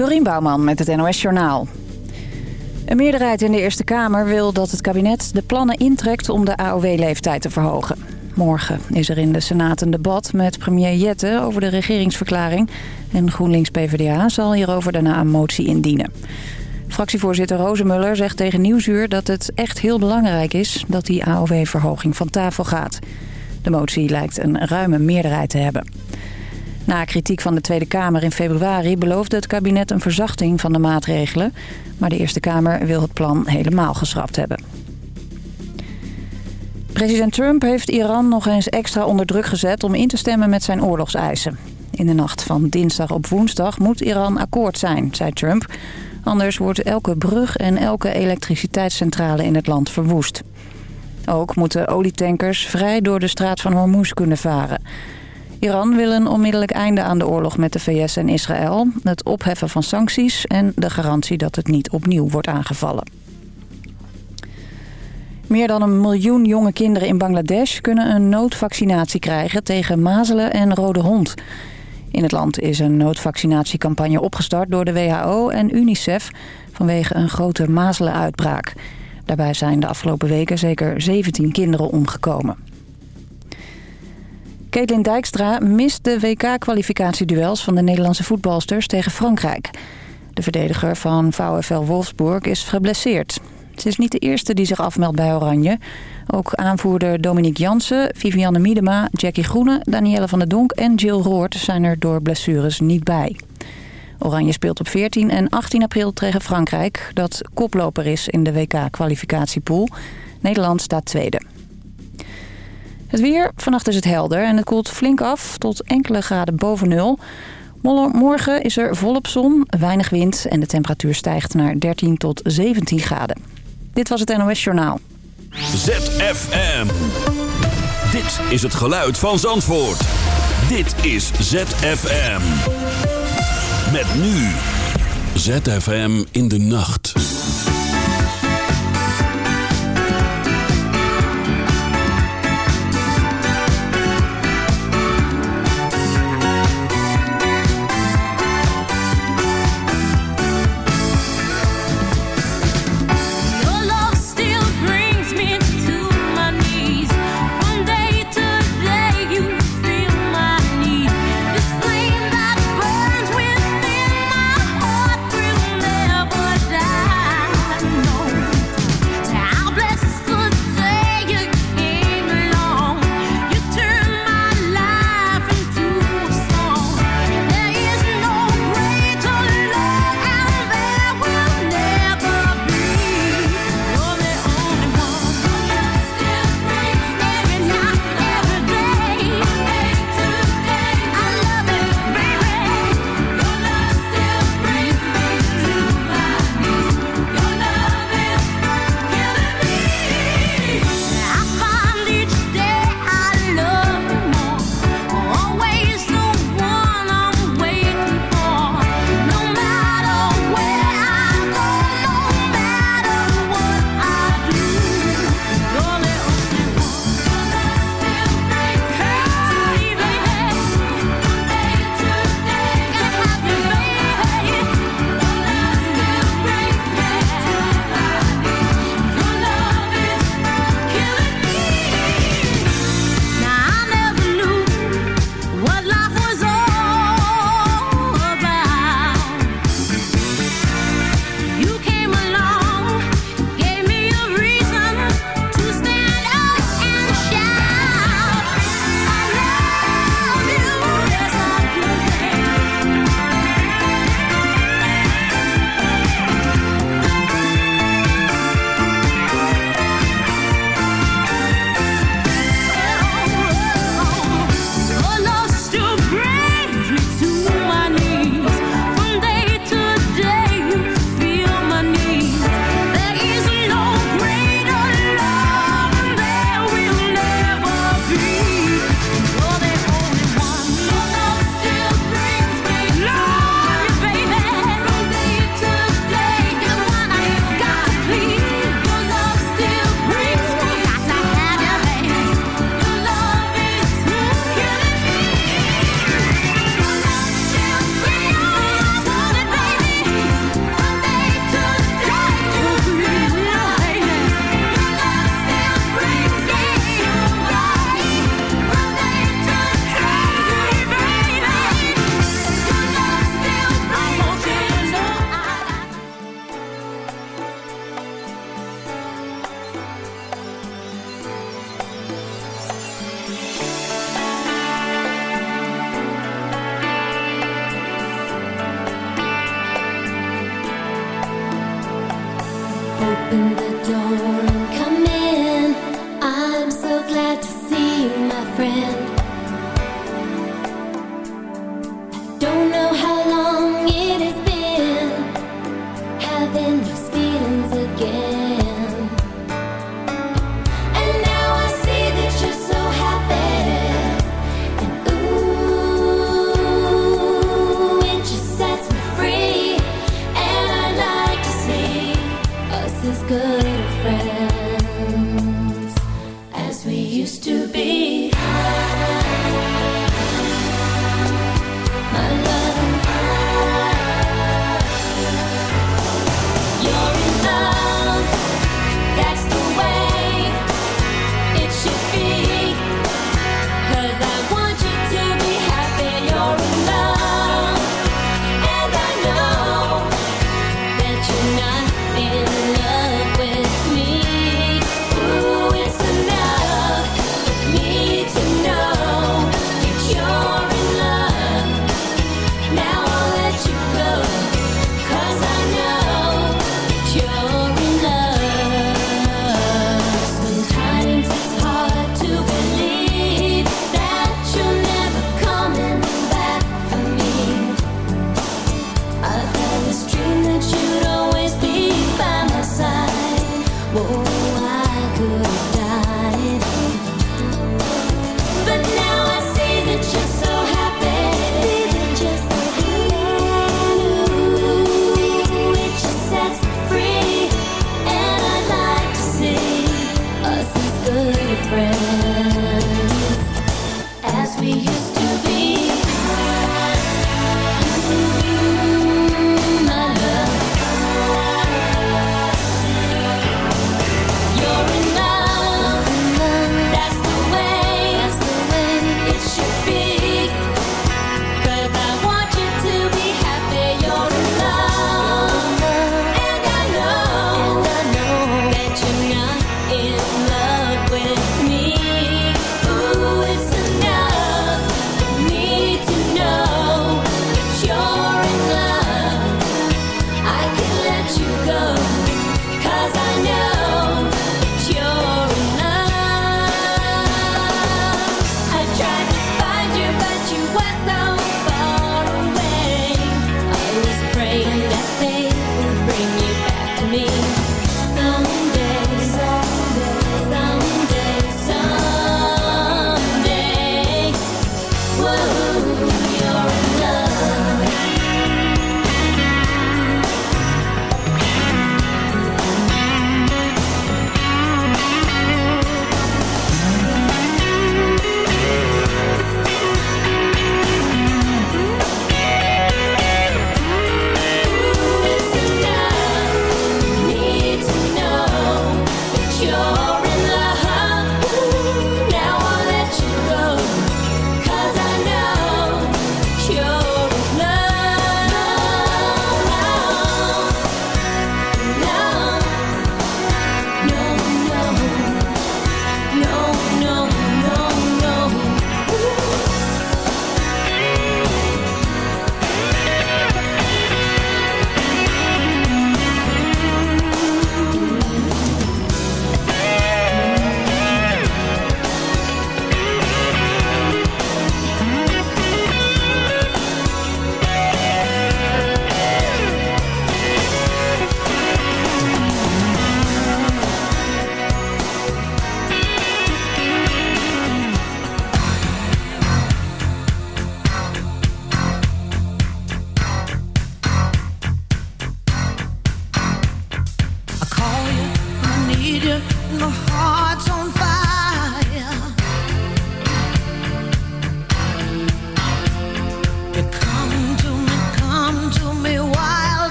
Dorien Bouwman met het NOS Journaal. Een meerderheid in de Eerste Kamer wil dat het kabinet de plannen intrekt om de AOW-leeftijd te verhogen. Morgen is er in de Senaat een debat met premier Jette over de regeringsverklaring. En GroenLinks-PVDA zal hierover daarna een motie indienen. Fractievoorzitter Rozemuller zegt tegen Nieuwsuur dat het echt heel belangrijk is dat die AOW-verhoging van tafel gaat. De motie lijkt een ruime meerderheid te hebben. Na kritiek van de Tweede Kamer in februari beloofde het kabinet een verzachting van de maatregelen. Maar de Eerste Kamer wil het plan helemaal geschrapt hebben. President Trump heeft Iran nog eens extra onder druk gezet om in te stemmen met zijn oorlogseisen. In de nacht van dinsdag op woensdag moet Iran akkoord zijn, zei Trump. Anders wordt elke brug en elke elektriciteitscentrale in het land verwoest. Ook moeten olietankers vrij door de straat van Hormuz kunnen varen. Iran wil een onmiddellijk einde aan de oorlog met de VS en Israël... het opheffen van sancties en de garantie dat het niet opnieuw wordt aangevallen. Meer dan een miljoen jonge kinderen in Bangladesh kunnen een noodvaccinatie krijgen tegen mazelen en rode hond. In het land is een noodvaccinatiecampagne opgestart door de WHO en UNICEF vanwege een grote mazelenuitbraak. Daarbij zijn de afgelopen weken zeker 17 kinderen omgekomen. Caitlin Dijkstra mist de WK-kwalificatieduels van de Nederlandse voetbalsters tegen Frankrijk. De verdediger van VfL Wolfsburg is geblesseerd. Ze is niet de eerste die zich afmeldt bij Oranje. Ook aanvoerder Dominique Jansen, Vivianne Miedema, Jackie Groene, Danielle van der Donk en Jill Roort zijn er door blessures niet bij. Oranje speelt op 14 en 18 april tegen Frankrijk, dat koploper is in de WK-kwalificatiepool. Nederland staat tweede. Het weer, vannacht is het helder en het koelt flink af tot enkele graden boven nul. Morgen is er volop zon, weinig wind en de temperatuur stijgt naar 13 tot 17 graden. Dit was het NOS Journaal. ZFM. Dit is het geluid van Zandvoort. Dit is ZFM. Met nu. ZFM in de nacht. so glad to see you, my friend.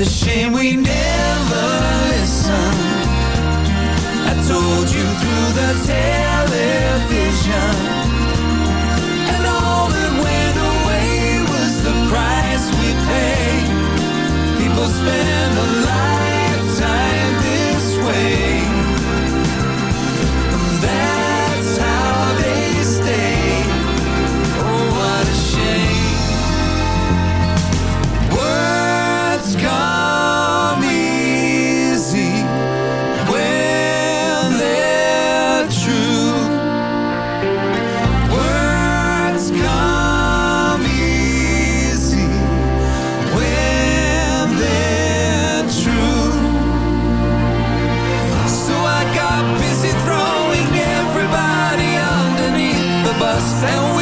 a shame we never listened. I told you through the television. And all that went away was the price we paid. People spend and we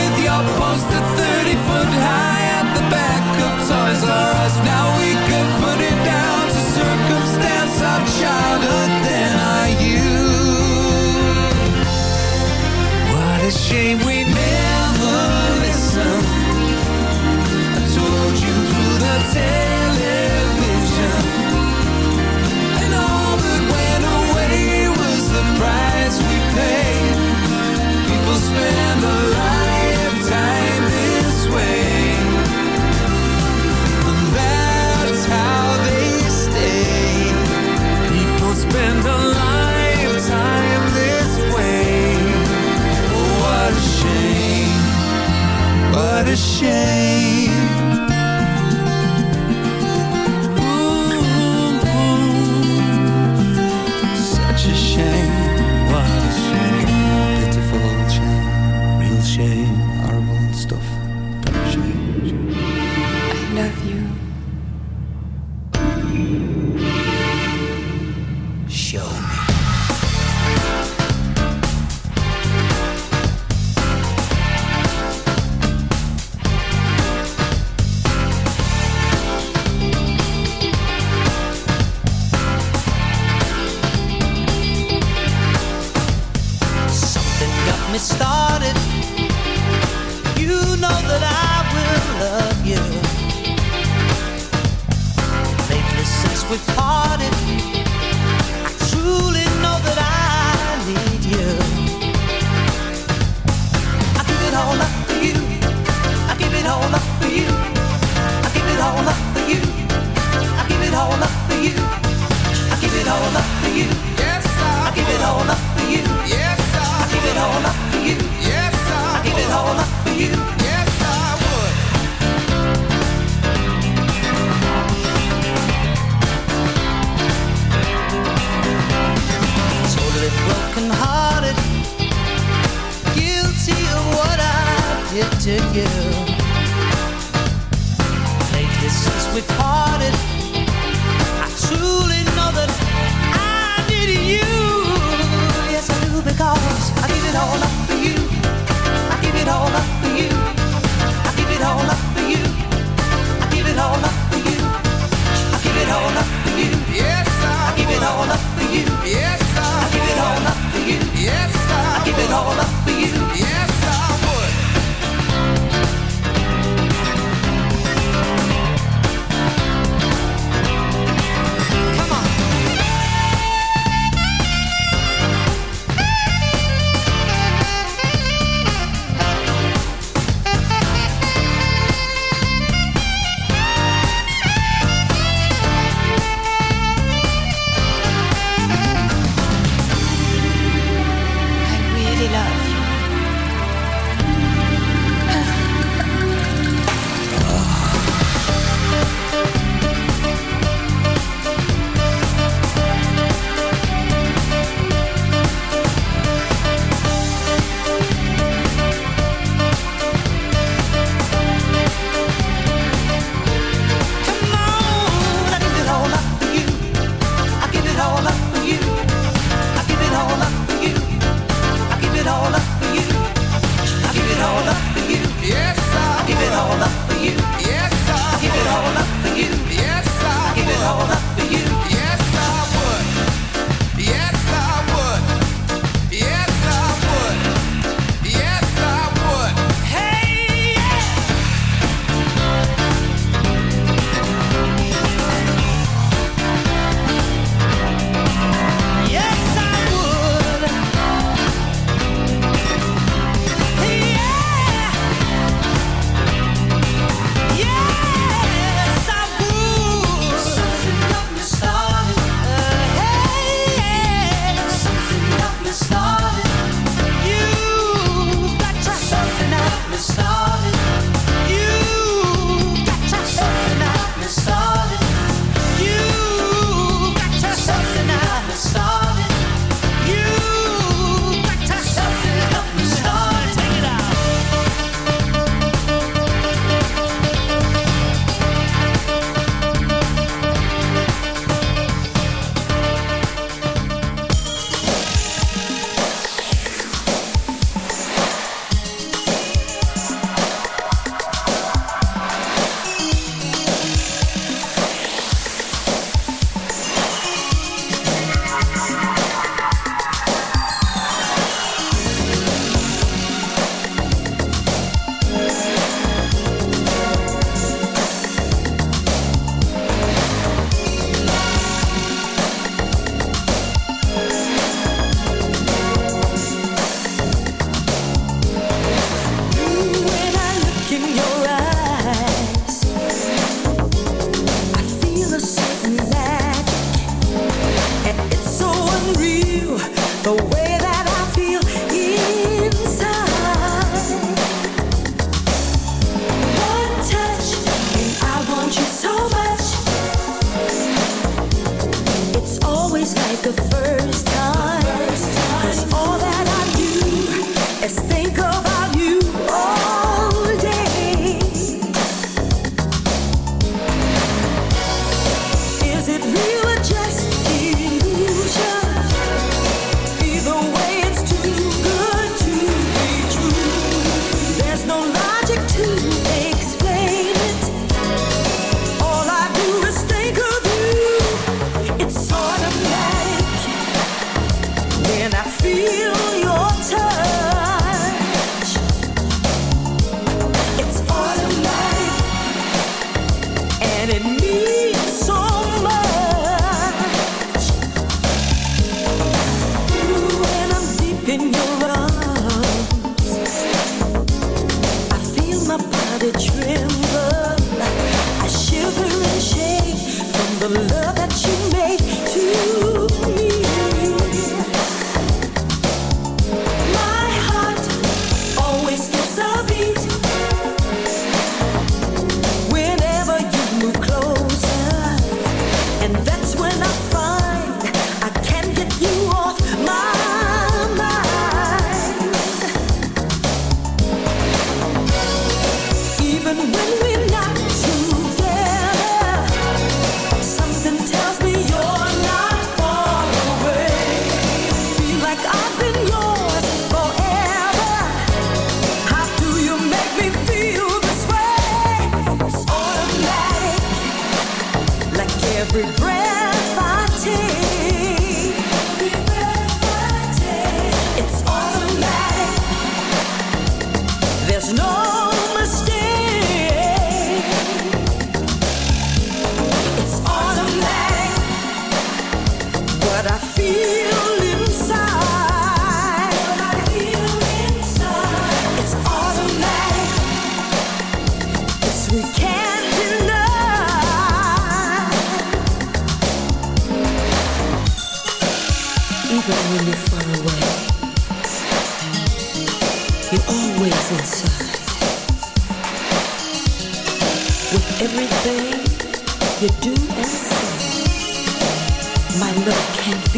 what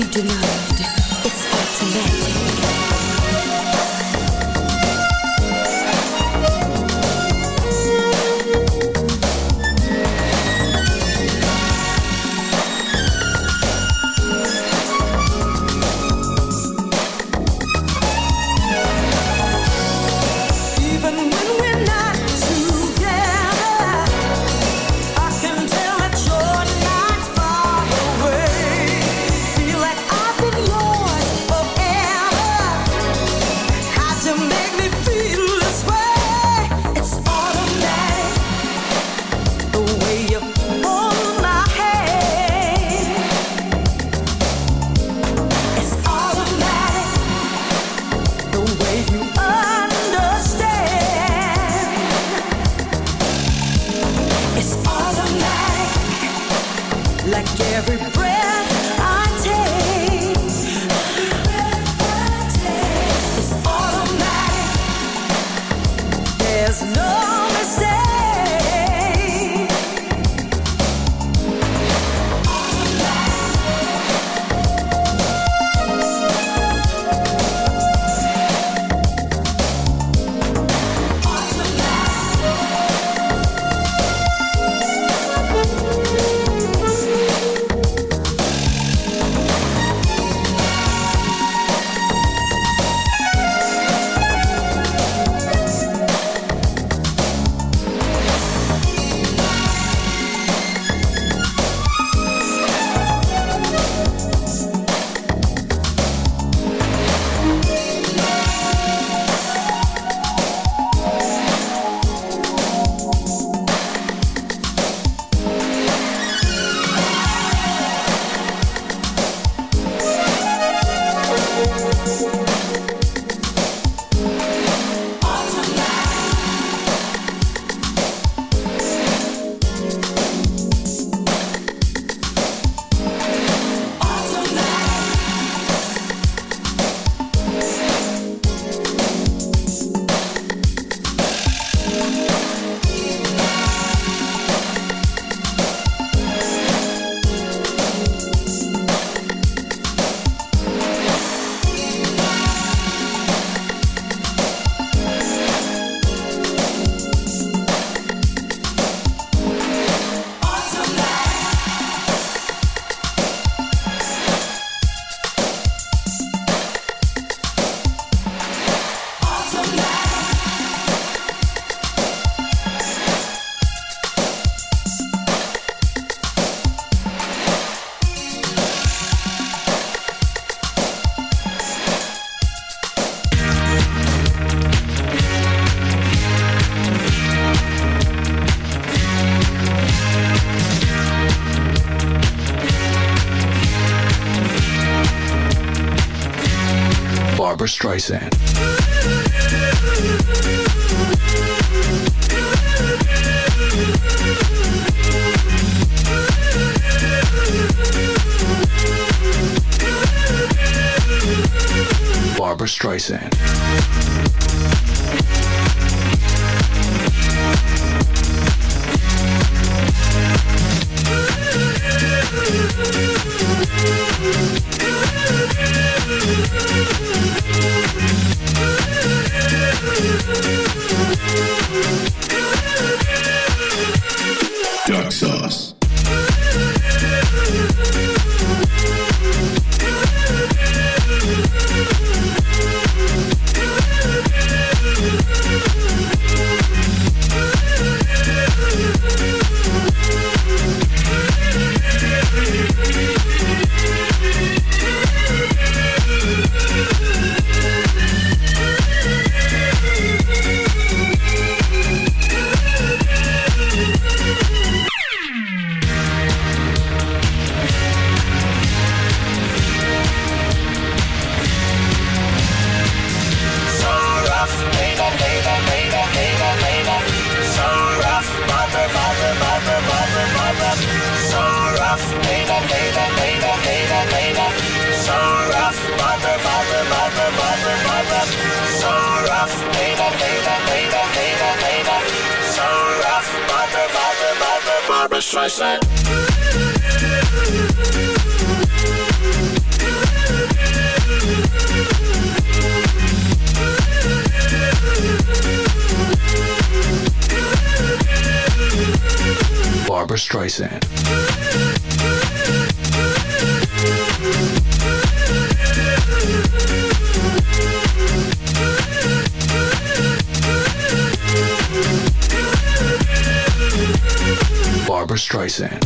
we do not, it's automatic. like every breath. Streisand. Streisand. Barbra Streisand. Barbra Streisand.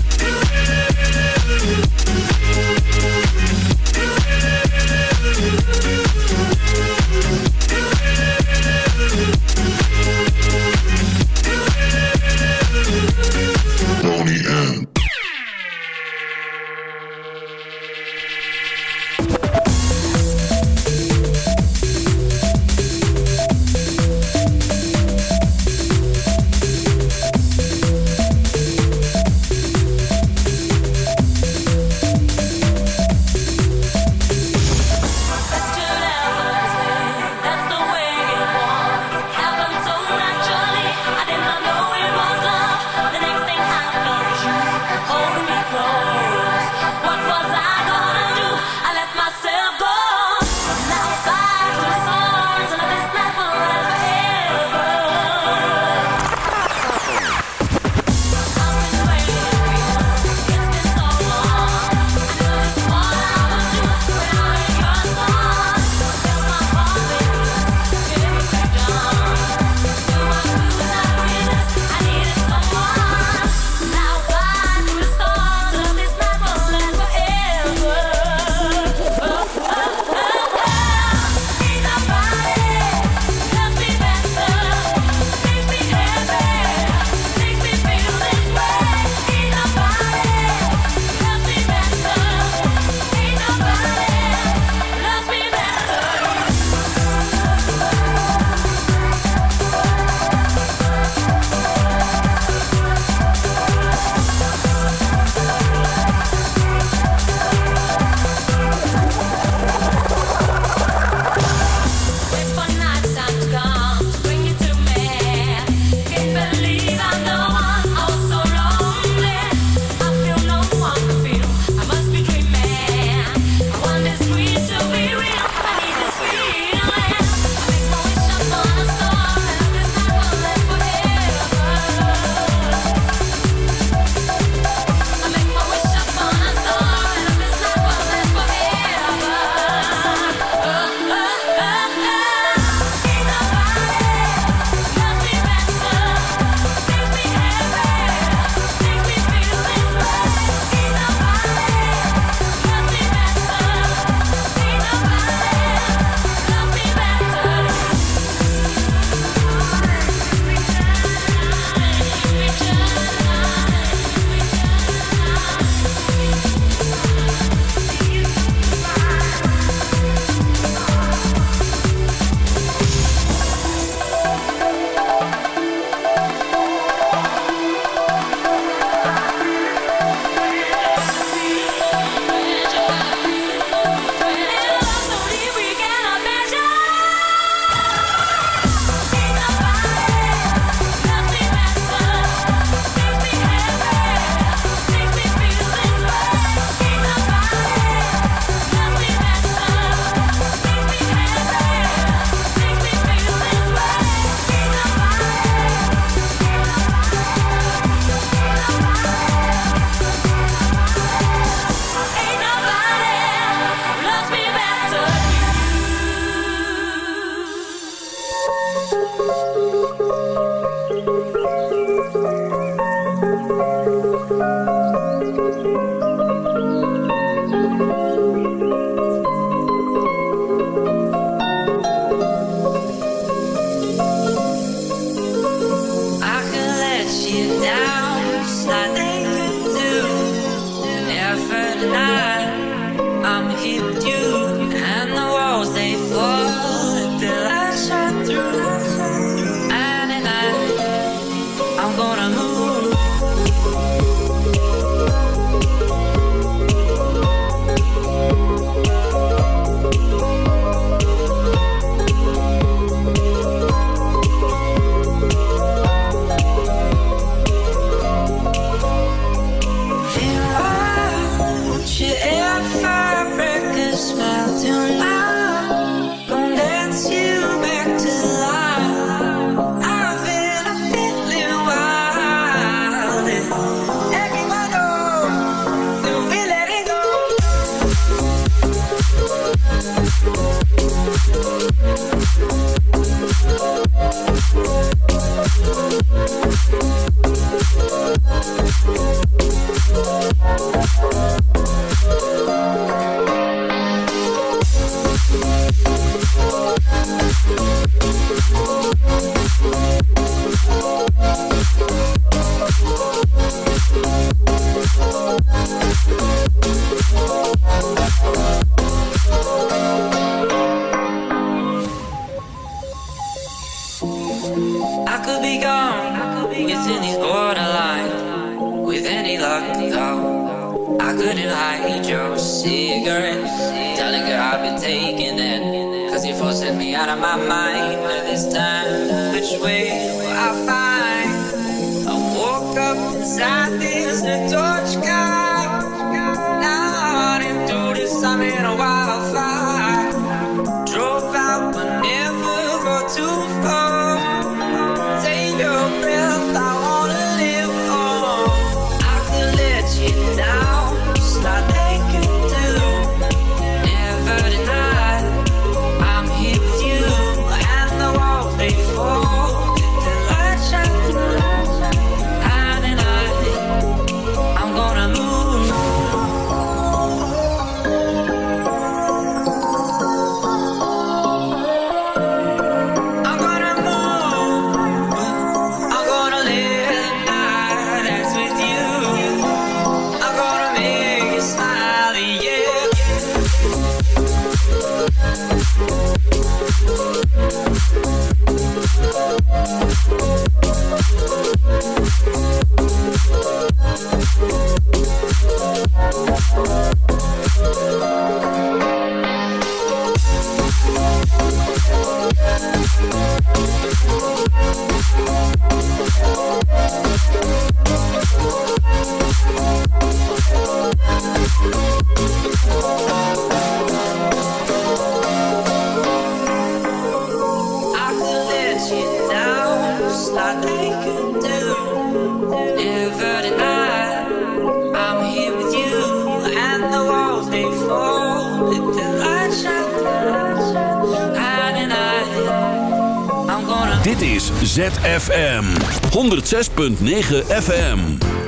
106.9 FM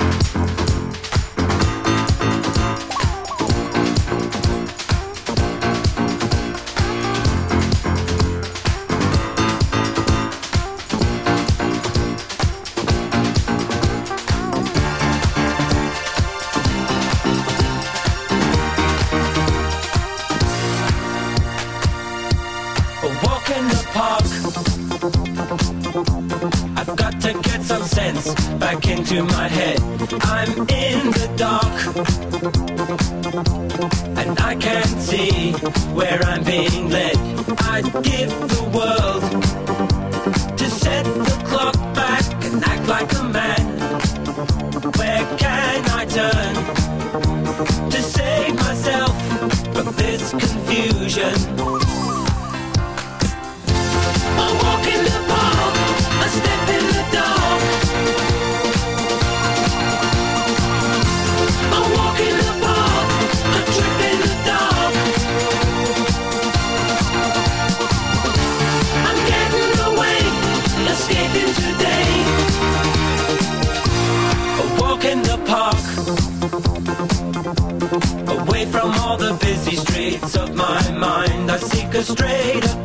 shady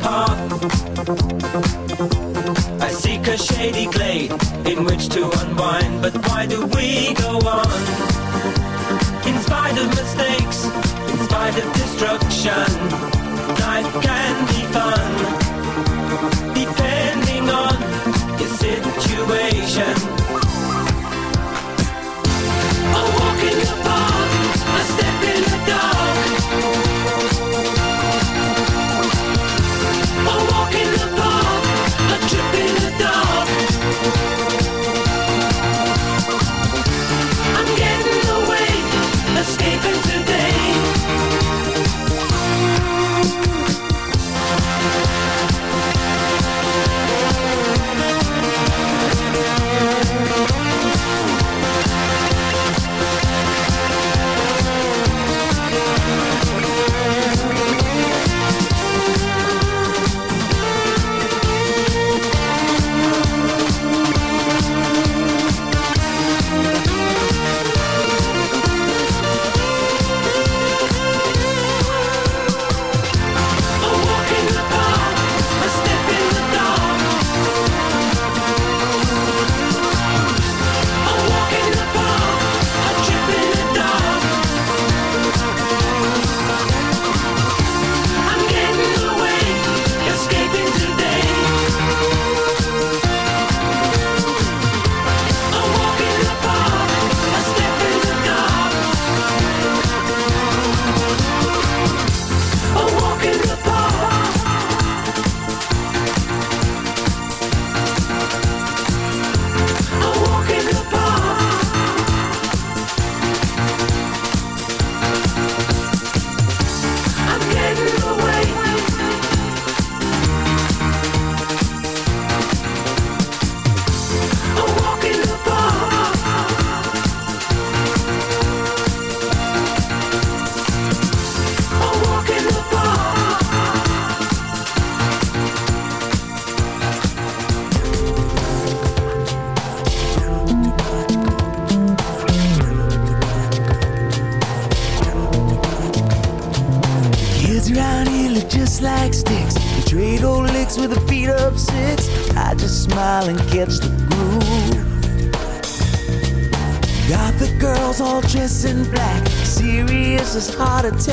heart attacks.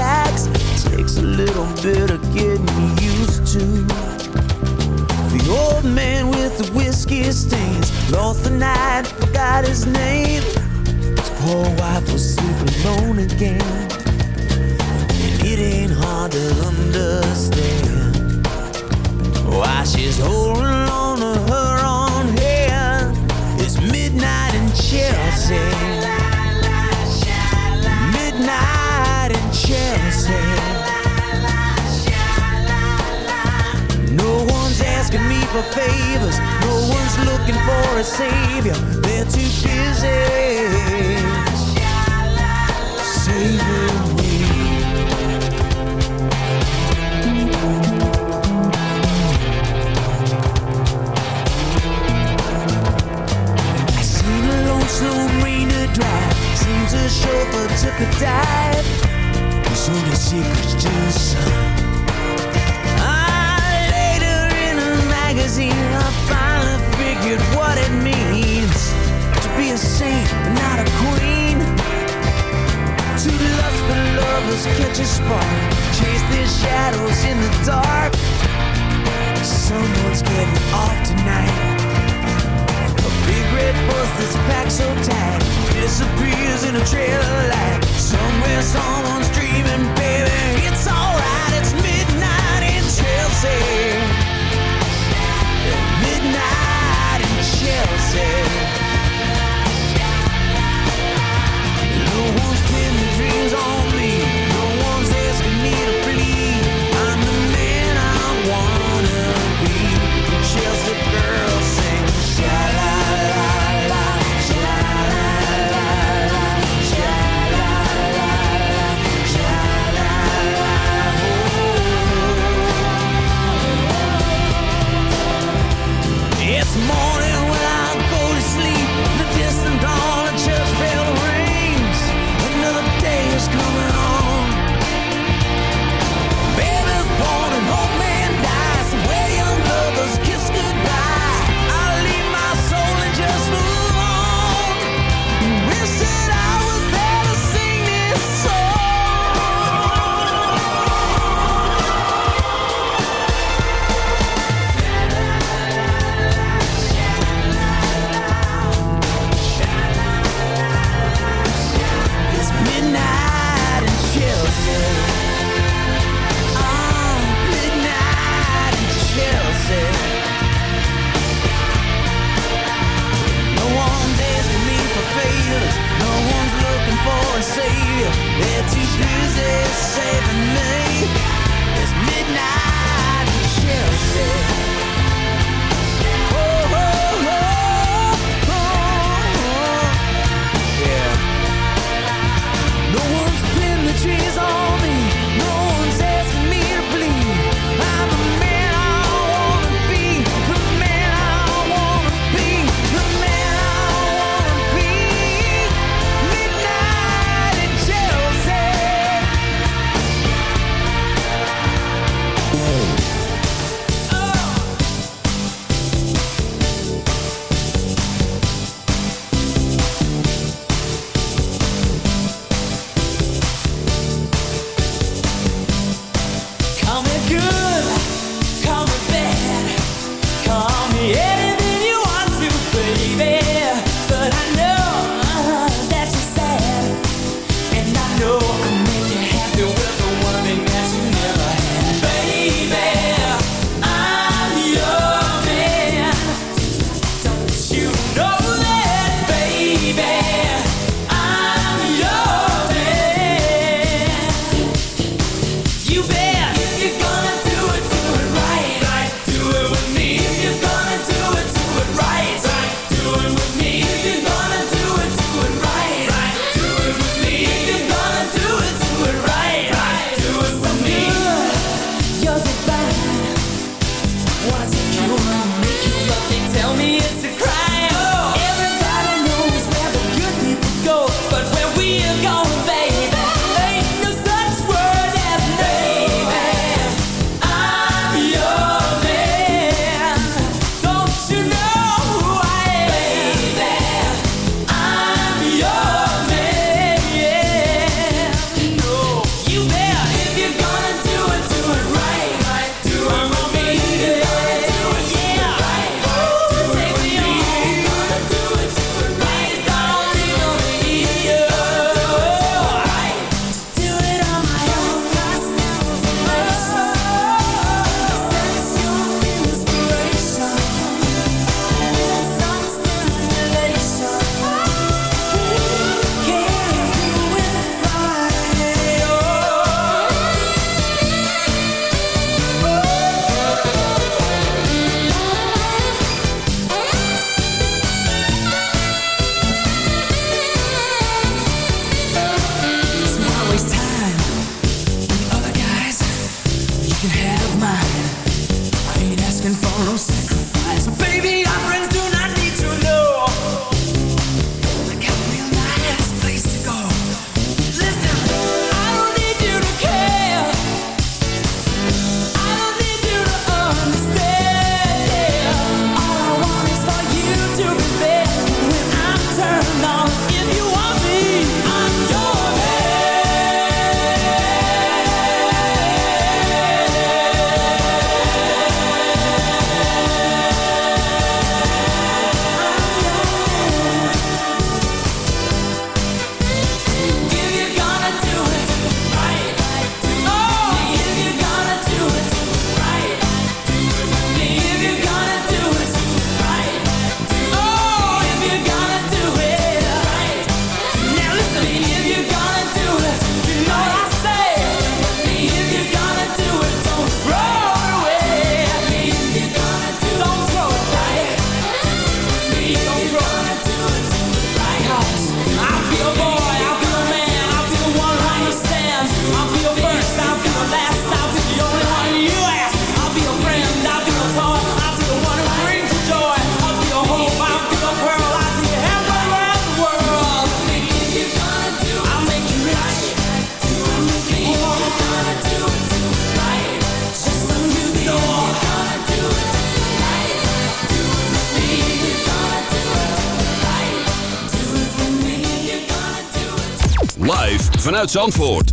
Zandvoort.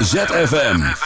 ZFM.